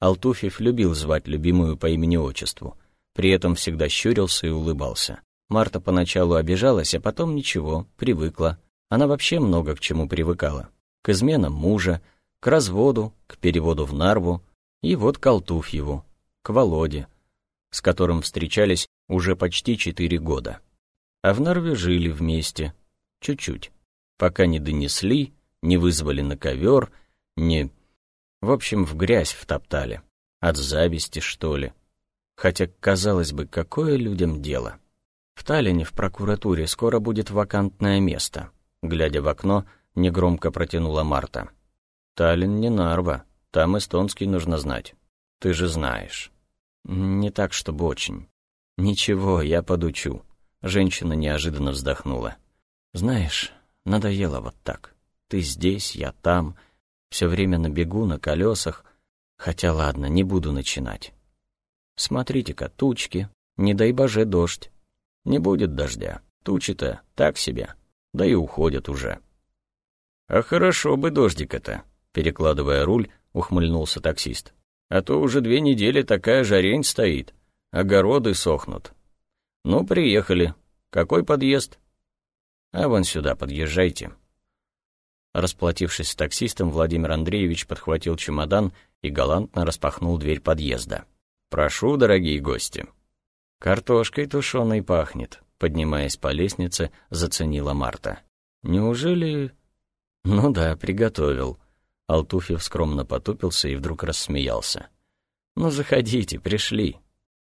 Алтуфьев любил звать любимую по имени-отчеству, при этом всегда щурился и улыбался. Марта поначалу обижалась, а потом ничего, привыкла. Она вообще много к чему привыкала. К изменам мужа, к разводу, к переводу в Нарву, и вот к Алтуфьеву, к Володе, с которым встречались уже почти четыре года. А в Нарве жили вместе, чуть-чуть, пока не донесли, не вызвали на ковер, не... В общем, в грязь втоптали. От зависти, что ли. Хотя, казалось бы, какое людям дело? В Таллине в прокуратуре скоро будет вакантное место. Глядя в окно, негромко протянула Марта. Таллин не Нарва, там эстонский нужно знать. Ты же знаешь. Не так, чтобы очень. Ничего, я подучу. Женщина неожиданно вздохнула. Знаешь, надоело вот так. Ты здесь, я там, все время на бегу, на колесах. Хотя ладно, не буду начинать. Смотрите-ка, тучки, не дай боже дождь. Не будет дождя, тучи-то так себе, да и уходят уже. А хорошо бы дождик-то, перекладывая руль, ухмыльнулся таксист. А то уже две недели такая жарень стоит, огороды сохнут. Ну, приехали. Какой подъезд? А вон сюда подъезжайте. Расплатившись с таксистом, Владимир Андреевич подхватил чемодан и галантно распахнул дверь подъезда. «Прошу, дорогие гости». «Картошкой тушеной пахнет», — поднимаясь по лестнице, заценила Марта. «Неужели...» «Ну да, приготовил». Алтуфьев скромно потупился и вдруг рассмеялся. «Ну, заходите, пришли.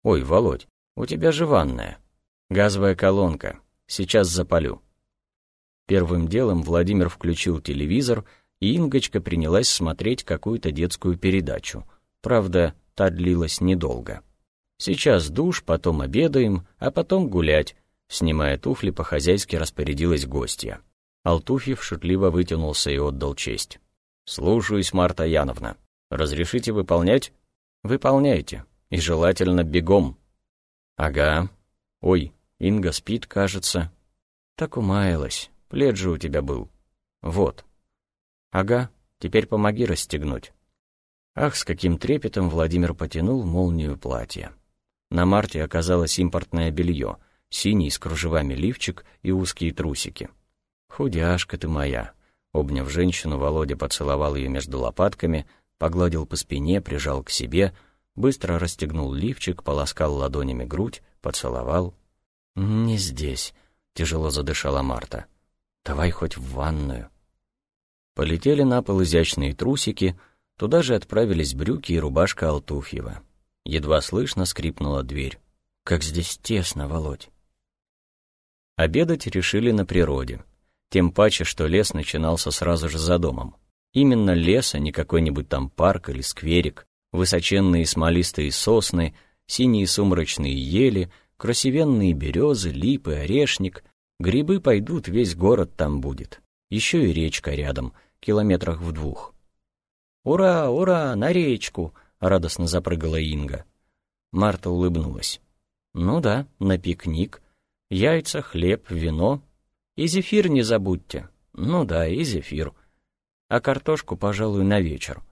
Ой, Володь, у тебя же ванная. Газовая колонка. Сейчас запалю». Первым делом Владимир включил телевизор, и Ингочка принялась смотреть какую-то детскую передачу. Правда, Та длилась недолго. Сейчас душ, потом обедаем, а потом гулять. Снимая туфли, по-хозяйски распорядилась гостья. Алтуфьев шутливо вытянулся и отдал честь. «Слушаюсь, Марта Яновна. Разрешите выполнять?» «Выполняйте. И желательно бегом». «Ага. Ой, Инга спит, кажется». «Так умаялась. Плед же у тебя был. Вот». «Ага. Теперь помоги расстегнуть». Ах, с каким трепетом Владимир потянул молнию платья. На Марте оказалось импортное белье, синий с кружевами лифчик и узкие трусики. «Худяшка ты моя!» Обняв женщину, Володя поцеловал ее между лопатками, погладил по спине, прижал к себе, быстро расстегнул лифчик, полоскал ладонями грудь, поцеловал. «Не здесь», — тяжело задышала Марта. «Давай хоть в ванную». Полетели на пол изящные трусики — Туда же отправились брюки и рубашка Алтуфьева. Едва слышно скрипнула дверь. «Как здесь тесно, Володь!» Обедать решили на природе. Тем паче, что лес начинался сразу же за домом. Именно лес, а не какой-нибудь там парк или скверик, высоченные смолистые сосны, синие сумрачные ели, красивенные березы, липы, орешник. Грибы пойдут, весь город там будет. Еще и речка рядом, километрах в двух. «Ура, ура, на речку!» — радостно запрыгала Инга. Марта улыбнулась. «Ну да, на пикник. Яйца, хлеб, вино. И зефир не забудьте. Ну да, и зефир. А картошку, пожалуй, на вечер.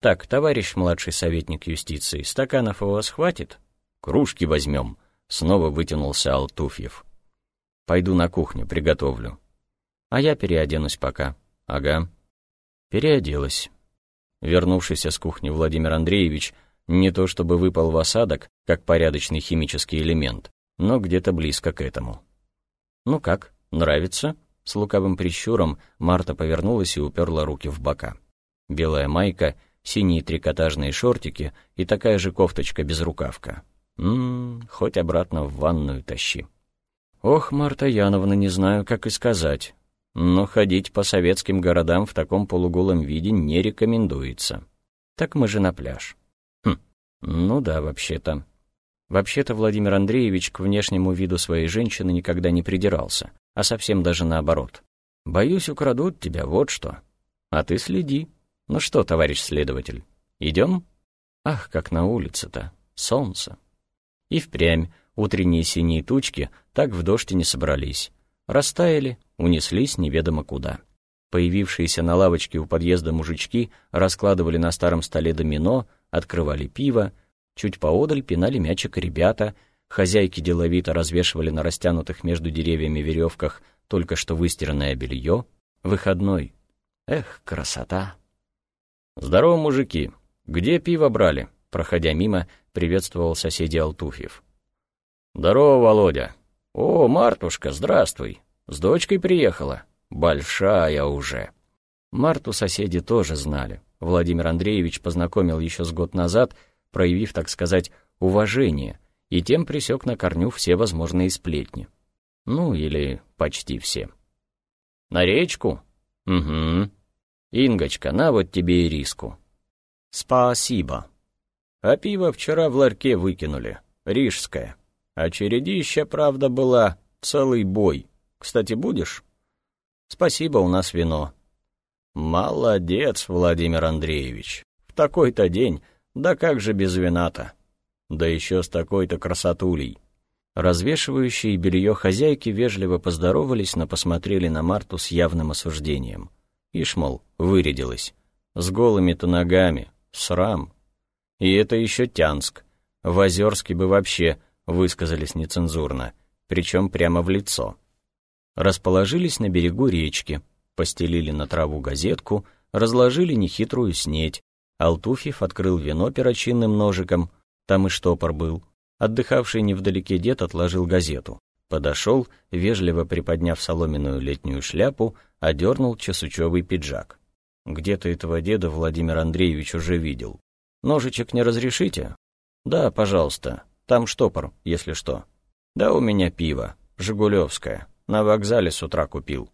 Так, товарищ младший советник юстиции, стаканов у вас хватит? Кружки возьмем. Снова вытянулся Алтуфьев. Пойду на кухню, приготовлю. А я переоденусь пока. Ага. Переоделась. Вернувшийся с кухни Владимир Андреевич не то чтобы выпал в осадок, как порядочный химический элемент, но где-то близко к этому. «Ну как, нравится?» С лукавым прищуром Марта повернулась и уперла руки в бока. Белая майка, синие трикотажные шортики и такая же кофточка без рукавка. Ммм, хоть обратно в ванную тащи. Ох, Марта Яновна, не знаю, как и сказать. Но ходить по советским городам в таком полуголом виде не рекомендуется. Так мы же на пляж. Хм, ну да, вообще-то. Вообще-то Владимир Андреевич к внешнему виду своей женщины никогда не придирался, а совсем даже наоборот. «Боюсь, украдут тебя, вот что. А ты следи. Ну что, товарищ следователь, идем? Ах, как на улице-то, солнце. И впрямь утренние синие тучки так в дождь и не собрались. Растаяли, унеслись неведомо куда. Появившиеся на лавочке у подъезда мужички раскладывали на старом столе домино, открывали пиво, чуть поодаль пинали мячик ребята, хозяйки деловито развешивали на растянутых между деревьями веревках только что выстиранное белье, выходной. Эх, красота! «Здорово, мужики! Где пиво брали?» Проходя мимо, приветствовал соседей Алтуфьев. «Здорово, Володя! О, Мартушка, здравствуй! С дочкой приехала. Большая уже. Марту соседи тоже знали. Владимир Андреевич познакомил еще с год назад, проявив, так сказать, уважение, и тем присек на корню все возможные сплетни. Ну, или почти все. «На речку?» «Угу. Ингочка, на вот тебе и риску». «Спасибо». А пиво вчера в ларьке выкинули, рижское. А чередища, правда, была целый бой. Кстати, будешь? Спасибо, у нас вино. Молодец, Владимир Андреевич. В такой-то день, да как же без вина-то? Да еще с такой-то красотулей. Развешивающие белье хозяйки вежливо поздоровались, но посмотрели на Марту с явным осуждением. Ишь, мол, вырядилась. С голыми-то ногами. Срам. И это еще Тянск. В Озерске бы вообще высказались нецензурно, причем прямо в лицо. Расположились на берегу речки, постелили на траву газетку, разложили нехитрую снеть. Алтуфьев открыл вино перочинным ножиком, там и штопор был. Отдыхавший невдалеке дед отложил газету. Подошел, вежливо приподняв соломенную летнюю шляпу, одернул часучевый пиджак. Где-то этого деда Владимир Андреевич уже видел. «Ножичек не разрешите?» «Да, пожалуйста. Там штопор, если что». «Да у меня пиво. Жигулевское. На вокзале с утра купил».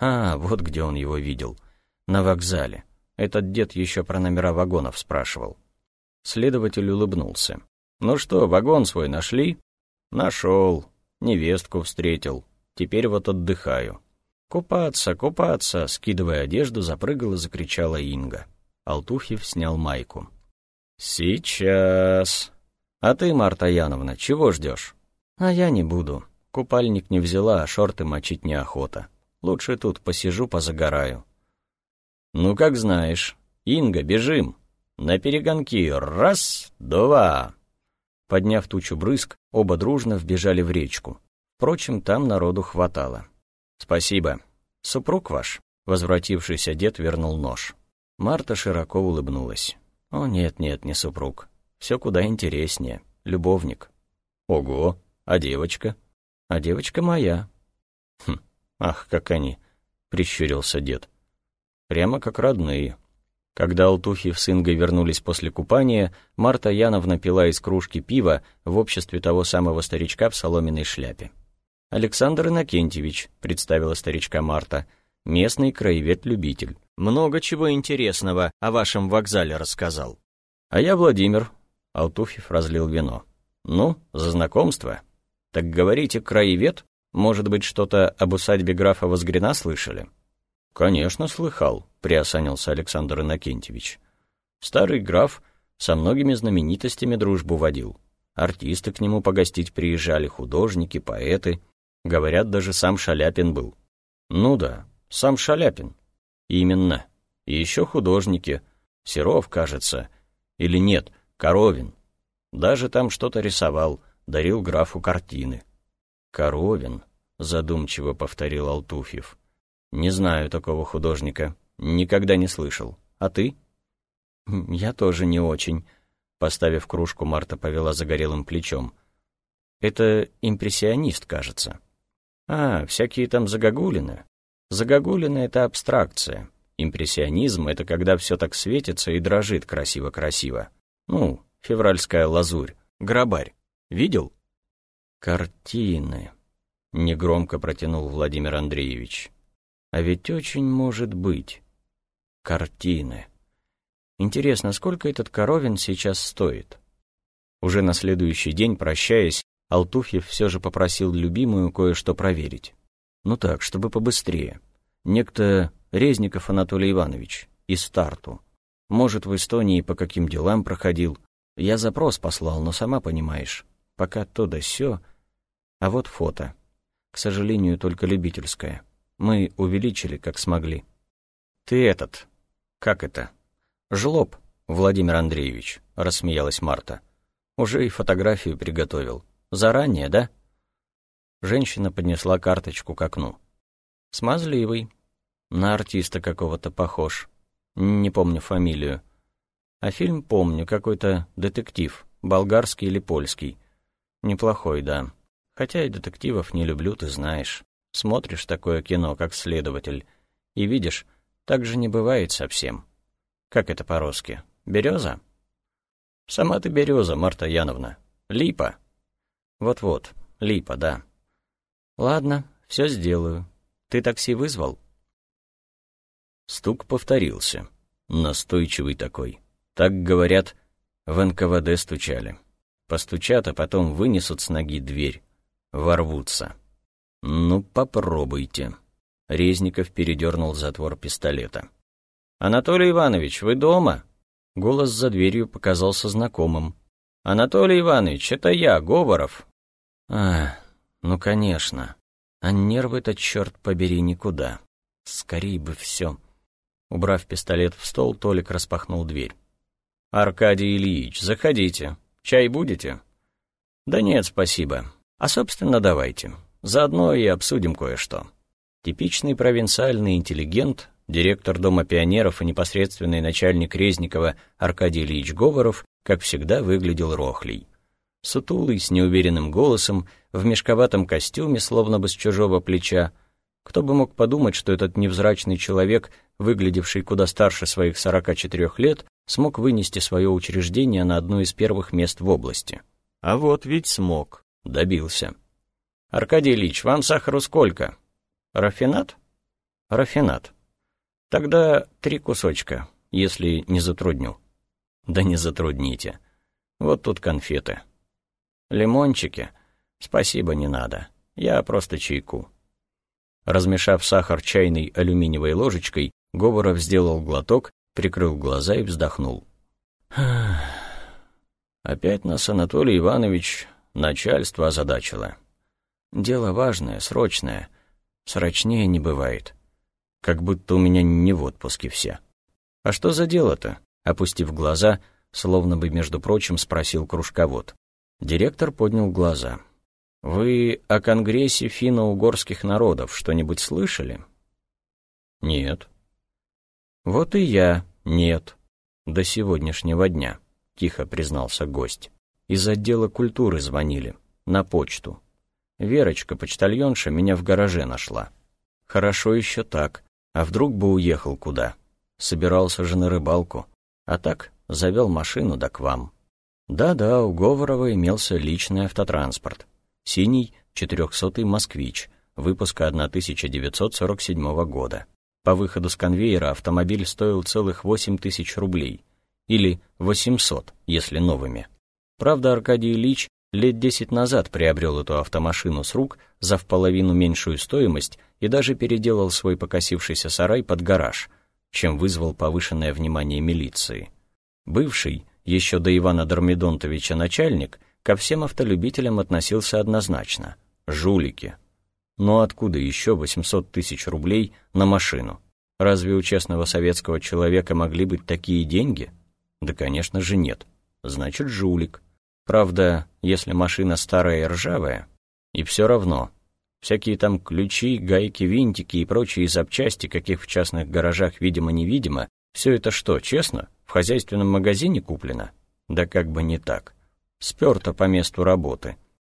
А, вот где он его видел. На вокзале. Этот дед еще про номера вагонов спрашивал. Следователь улыбнулся. «Ну что, вагон свой нашли?» «Нашел. Невестку встретил. Теперь вот отдыхаю». «Купаться, купаться!» Скидывая одежду, запрыгала закричала Инга. Алтуфьев снял майку. «Сейчас!» «А ты, Марта Яновна, чего ждешь?» «А я не буду. Купальник не взяла, а шорты мочить неохота. Лучше тут посижу, позагораю. Ну, как знаешь. Инга, бежим. На перегонки. Раз, два. Подняв тучу брызг, оба дружно вбежали в речку. Впрочем, там народу хватало. Спасибо. Супруг ваш, возвратившийся дед, вернул нож. Марта широко улыбнулась. О, нет-нет, не супруг. Все куда интереснее. Любовник. Ого, а девочка? а девочка моя». «Хм, ах, как они!» — прищурился дед. «Прямо как родные. Когда Алтухьев с Ингой вернулись после купания, Марта Яновна пила из кружки пива в обществе того самого старичка в соломенной шляпе. «Александр Иннокентьевич», — представила старичка Марта, — «местный краевед-любитель. Много чего интересного о вашем вокзале рассказал». «А я Владимир», — Алтухьев разлил вино. «Ну, за знакомство. Так говорите, краевед? Может быть, что-то об усадьбе графа Возгрина слышали?» «Конечно, слыхал», — приосанился Александр Иннокентьевич. «Старый граф со многими знаменитостями дружбу водил. Артисты к нему погостить приезжали, художники, поэты. Говорят, даже сам Шаляпин был». «Ну да, сам Шаляпин». «Именно. И еще художники. Серов, кажется. Или нет, Коровин. Даже там что-то рисовал, дарил графу картины». «Коровин», — задумчиво повторил Алтуфьев. «Не знаю такого художника. Никогда не слышал. А ты?» «Я тоже не очень», — поставив кружку, Марта повела загорелым плечом. «Это импрессионист, кажется». «А, всякие там загогулины. Загогулины — это абстракция. Импрессионизм — это когда все так светится и дрожит красиво-красиво. Ну, февральская лазурь, грабарь. Видел?» «Картины», — негромко протянул Владимир Андреевич. А ведь очень может быть. Картины. Интересно, сколько этот коровин сейчас стоит? Уже на следующий день, прощаясь, Алтуфьев все же попросил любимую кое-что проверить. Ну так, чтобы побыстрее. Некто Резников Анатолий Иванович, из Старту. Может, в Эстонии по каким делам проходил. Я запрос послал, но сама понимаешь. Пока то да сё. А вот фото. К сожалению, только любительское. Мы увеличили, как смогли. Ты этот... Как это? Жлоб, Владимир Андреевич, рассмеялась Марта. Уже и фотографию приготовил. Заранее, да? Женщина поднесла карточку к окну. Смазливый. На артиста какого-то похож. Не помню фамилию. А фильм помню, какой-то детектив, болгарский или польский. Неплохой, да. Хотя и детективов не люблю, ты знаешь. Смотришь такое кино, как следователь, и видишь, так же не бывает совсем. Как это по-русски? Береза? Сама ты береза, Марта Яновна. Липа. Вот-вот, липа, да. Ладно, все сделаю. Ты такси вызвал? Стук повторился. Настойчивый такой. Так, говорят, в НКВД стучали. Постучат, а потом вынесут с ноги дверь. Ворвутся. «Ну, попробуйте». Резников передернул затвор пистолета. «Анатолий Иванович, вы дома?» Голос за дверью показался знакомым. «Анатолий Иванович, это я, Говоров». «А, ну, конечно. А нервы-то, черт побери, никуда. Скорей бы все». Убрав пистолет в стол, Толик распахнул дверь. «Аркадий Ильич, заходите. Чай будете?» «Да нет, спасибо. А, собственно, давайте. Заодно и обсудим кое-что. Типичный провинциальный интеллигент, директор Дома пионеров и непосредственный начальник Резникова Аркадий Ильич Говоров, как всегда, выглядел рохлей. Сутулый, с неуверенным голосом, в мешковатом костюме, словно бы с чужого плеча. Кто бы мог подумать, что этот невзрачный человек, выглядевший куда старше своих 44 лет, смог вынести свое учреждение на одно из первых мест в области. А вот ведь смог, добился. «Аркадий Ильич, вам сахару сколько?» «Рафинат?» «Рафинат. Тогда три кусочка, если не затрудню». «Да не затрудните. Вот тут конфеты». «Лимончики? Спасибо, не надо. Я просто чайку». Размешав сахар чайной алюминиевой ложечкой, Говоров сделал глоток, прикрыл глаза и вздохнул. «Опять нас Анатолий Иванович начальство озадачило». Дело важное, срочное. Срочнее не бывает. Как будто у меня не в отпуске все. А что за дело-то? Опустив глаза, словно бы, между прочим, спросил кружковод. Директор поднял глаза. «Вы о Конгрессе финно-угорских народов что-нибудь слышали?» «Нет». «Вот и я нет. До сегодняшнего дня», — тихо признался гость. «Из отдела культуры звонили. На почту. Верочка, почтальонша, меня в гараже нашла. Хорошо еще так. А вдруг бы уехал куда? Собирался же на рыбалку. А так, завел машину да к вам. Да-да, у Говорова имелся личный автотранспорт. Синий, 400-й «Москвич», выпуска 1947 года. По выходу с конвейера автомобиль стоил целых 8 тысяч рублей. Или 800, если новыми. Правда, Аркадий Ильич лет 10 назад приобрел эту автомашину с рук за в половину меньшую стоимость и даже переделал свой покосившийся сарай под гараж, чем вызвал повышенное внимание милиции. Бывший, еще до Ивана Дормидонтовича начальник, ко всем автолюбителям относился однозначно. Жулики. Но откуда еще 800 тысяч рублей на машину? Разве у честного советского человека могли быть такие деньги? Да, конечно же, нет. Значит, жулик. Правда, если машина старая и ржавая, и все равно. Всякие там ключи, гайки, винтики и прочие запчасти, каких в частных гаражах видимо-невидимо, все это что, честно? В хозяйственном магазине куплено? Да как бы не так. Сперто по месту работы.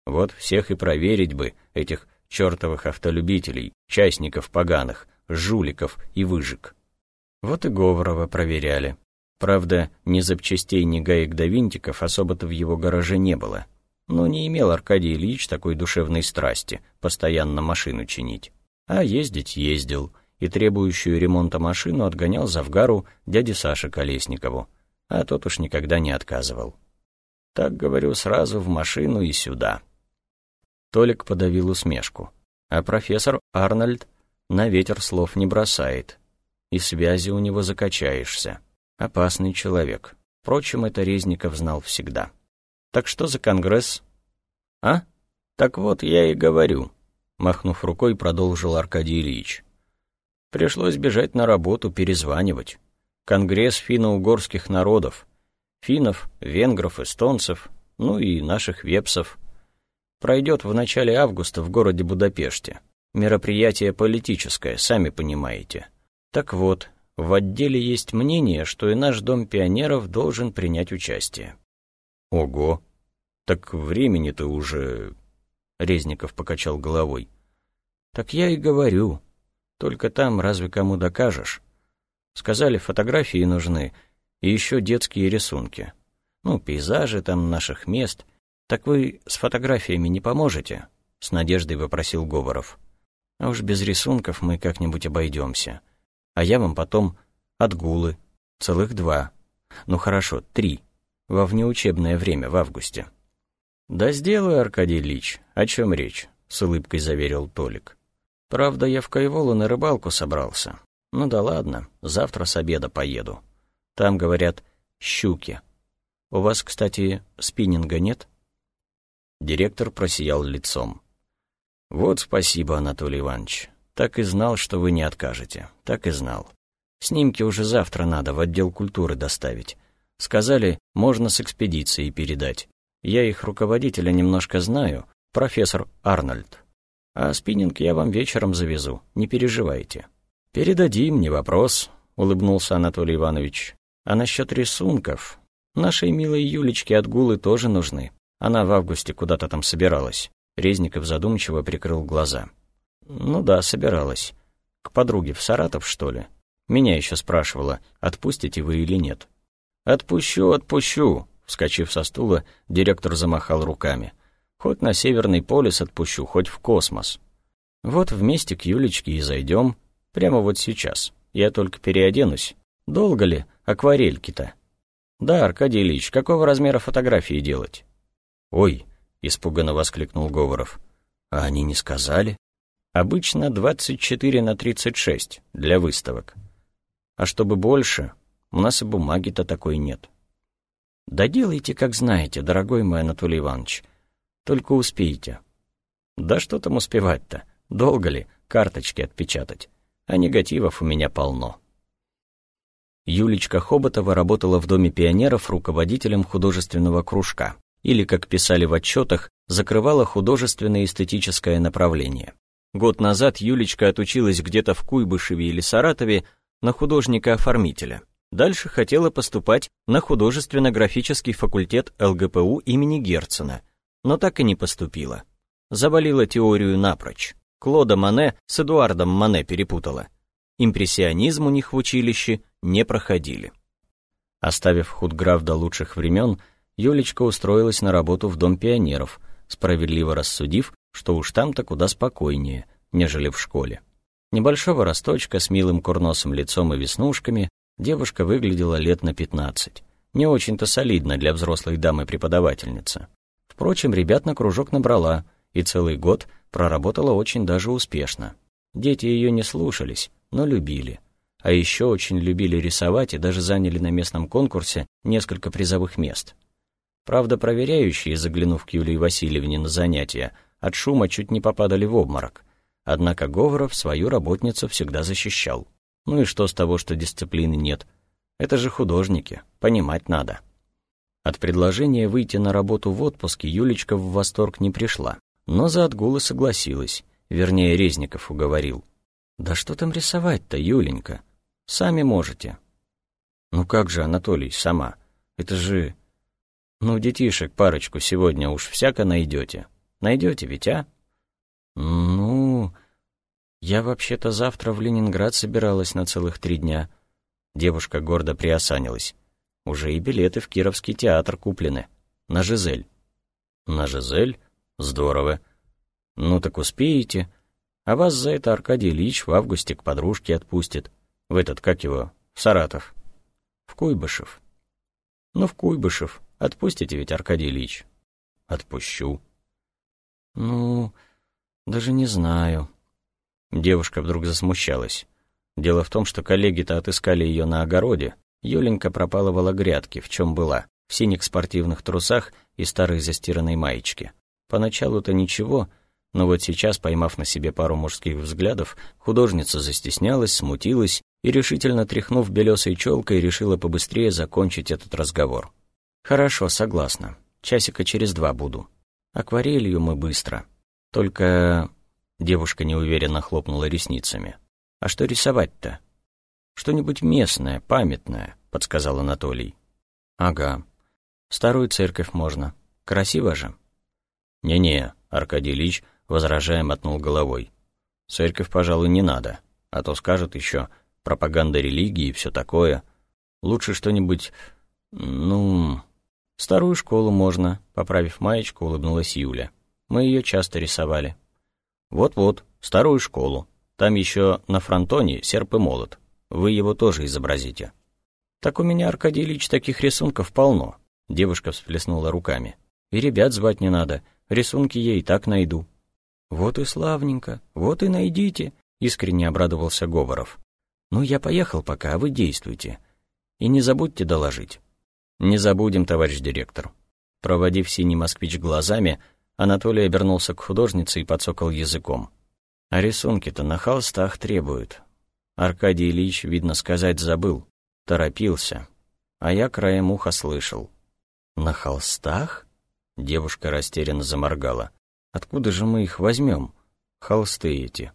Вот всех и проверить бы, этих чертовых автолюбителей, частников поганых, жуликов и выжиг. Вот и Говорова проверяли. Правда, ни запчастей, ни гаек до винтиков особо-то в его гараже не было. Но не имел Аркадий Ильич такой душевной страсти постоянно машину чинить. А ездить ездил, и требующую ремонта машину отгонял Завгару дяде Саше Колесникову, а тот уж никогда не отказывал. Так, говорю, сразу в машину и сюда. Толик подавил усмешку, а профессор Арнольд на ветер слов не бросает, и связи у него закачаешься. Опасный человек. Впрочем, это Резников знал всегда. Так что за конгресс? А? Так вот, я и говорю, махнув рукой, продолжил Аркадий Ильич. Пришлось бежать на работу, перезванивать. Конгресс финно-угорских народов. Финнов, венгров, эстонцев, ну и наших вепсов. Пройдет в начале августа в городе Будапеште. Мероприятие политическое, сами понимаете. Так вот, в отделе есть мнение, что и наш Дом пионеров должен принять участие. Ого! Так времени-то уже... Резников покачал головой. Так я и говорю. Только там разве кому докажешь? Сказали, фотографии нужны, и еще детские рисунки. Ну, пейзажи там наших мест. Так вы с фотографиями не поможете? С надеждой вопросил Говоров. А уж без рисунков мы как-нибудь обойдемся. А я вам потом отгулы. Целых два. Ну хорошо, три. Во внеучебное время, в августе. Да сделаю, Аркадий Ильич. О чем речь? С улыбкой заверил Толик. Правда, я в Кайволу на рыбалку собрался. Ну да ладно, завтра с обеда поеду. Там, говорят, щуки. У вас, кстати, спиннинга нет? Директор просиял лицом. Вот спасибо, Анатолий Иванович. Так и знал, что вы не откажете. Так и знал. Снимки уже завтра надо в отдел культуры доставить. Сказали, можно с экспедицией передать. Я их руководителя немножко знаю, профессор Арнольд. А спиннинг я вам вечером завезу, не переживайте. Передадим, не вопрос, улыбнулся Анатолий Иванович. А насчет рисунков? Нашей милой Юлечке отгулы тоже нужны. Она в августе куда-то там собиралась. Резников задумчиво прикрыл глаза. Ну да, собиралась. К подруге в Саратов, что ли? Меня еще спрашивала, отпустите вы или нет. Отпущу, отпущу, вскочив со стула, директор замахал руками. Хоть на Северный полюс отпущу, хоть в космос. Вот вместе к Юлечке и зайдем, прямо вот сейчас. Я только переоденусь. Долго ли акварельки-то? Да, Аркадий Ильич, какого размера фотографии делать? Ой, испуганно воскликнул Говоров. А они не сказали? Обычно 24 на 36 для выставок. А чтобы больше, у нас и бумаги-то такой нет. Да делайте, как знаете, дорогой мой Анатолий Иванович. Только успейте. Да что там успевать-то? Долго ли карточки отпечатать? А негативов у меня полно. Юлечка Хоботова работала в Доме пионеров руководителем художественного кружка, или, как писали в отчетах, закрывала художественное эстетическое направление. Год назад Юлечка отучилась где-то в Куйбышеве или Саратове на художника-оформителя. Дальше хотела поступать на художественно-графический факультет ЛГПУ имени Герцена, но так и не поступила. Завалила теорию напрочь. Клода Мане с Эдуардом Мане перепутала. Импрессионизм у них в училище не проходили. Оставив худграф до лучших времен, Юлечка устроилась на работу в Дом пионеров, справедливо рассудив, что уж там-то куда спокойнее, нежели в школе. Небольшого росточка с милым курносым лицом и веснушками девушка выглядела лет на пятнадцать. Не очень-то солидно для взрослой дамы-преподавательницы. Впрочем, ребят на кружок набрала, и целый год проработала очень даже успешно. Дети ее не слушались, но любили. А еще очень любили рисовать и даже заняли на местном конкурсе несколько призовых мест. Правда, проверяющие, заглянув к Юлии Васильевне на занятия, от шума чуть не попадали в обморок. Однако Говоров свою работницу всегда защищал. Ну и что с того, что дисциплины нет? Это же художники, понимать надо. От предложения выйти на работу в отпуске Юлечка в восторг не пришла, но за отгулы согласилась, вернее, Резников уговорил. «Да что там рисовать-то, Юленька? Сами можете». «Ну как же, Анатолий, сама? Это же...» «Ну, детишек парочку сегодня уж всяко найдете. Найдете ведь, а?» «Ну...» «Я вообще-то завтра в Ленинград собиралась на целых три дня». Девушка гордо приосанилась. «Уже и билеты в Кировский театр куплены. На Жизель». «На Жизель? Здорово. Ну так успеете. А вас за это Аркадий Ильич в августе к подружке отпустит. В этот, как его, в Саратов. В Куйбышев. Ну, в Куйбышев. Отпустите ведь, Аркадий Ильич. Отпущу. Ну, даже не знаю. Девушка вдруг засмущалась. Дело в том, что коллеги-то отыскали ее на огороде. Юленька пропалывала грядки, в чем была, в синих спортивных трусах и старой застиранной маечке. Поначалу-то ничего, но вот сейчас, поймав на себе пару мужских взглядов, художница застеснялась, смутилась и, решительно тряхнув белесой челкой, решила побыстрее закончить этот разговор. «Хорошо, согласна. Часика через два буду. Акварелью мы быстро. Только...» Девушка неуверенно хлопнула ресницами. «А что рисовать-то?» «Что-нибудь местное, памятное», — подсказал Анатолий. «Ага. Старую церковь можно. Красиво же». «Не-не», — Аркадий Ильич возражая, мотнул головой. «Церковь, пожалуй, не надо, а то скажут еще пропаганда религии и все такое. Лучше что-нибудь, ну...» «Старую школу можно», — поправив маечку, улыбнулась Юля. «Мы ее часто рисовали». «Вот-вот, старую школу. Там еще на фронтоне серп и молот. Вы его тоже изобразите». «Так у меня, Аркадий Ильич, таких рисунков полно», — девушка всплеснула руками. «И ребят звать не надо, рисунки я и так найду». «Вот и славненько, вот и найдите», — искренне обрадовался Говоров. «Ну, я поехал пока, а вы действуйте. И не забудьте доложить». «Не забудем, товарищ директор». Проводив синий москвич глазами, Анатолий обернулся к художнице и подсокал языком. «А рисунки-то на холстах требуют». Аркадий Ильич, видно сказать, забыл. Торопился. А я краем уха слышал. «На холстах?» Девушка растерянно заморгала. Откуда же мы их возьмем? Холсты эти.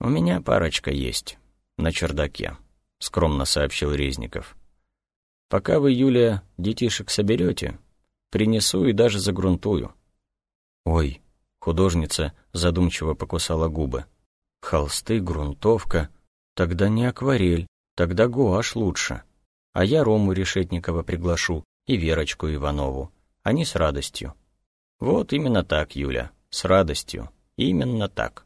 У меня парочка есть. На чердаке, скромно сообщил Резников. Пока вы, Юлия, детишек соберете, принесу и даже загрунтую. Ой, художница задумчиво покусала губы. Холсты, грунтовка. Тогда не акварель, тогда гуашь лучше. А я Рому Решетникова приглашу и Верочку Иванову. Они с радостью. Вот именно так, Юля, с радостью. Именно так.